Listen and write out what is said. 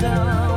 down.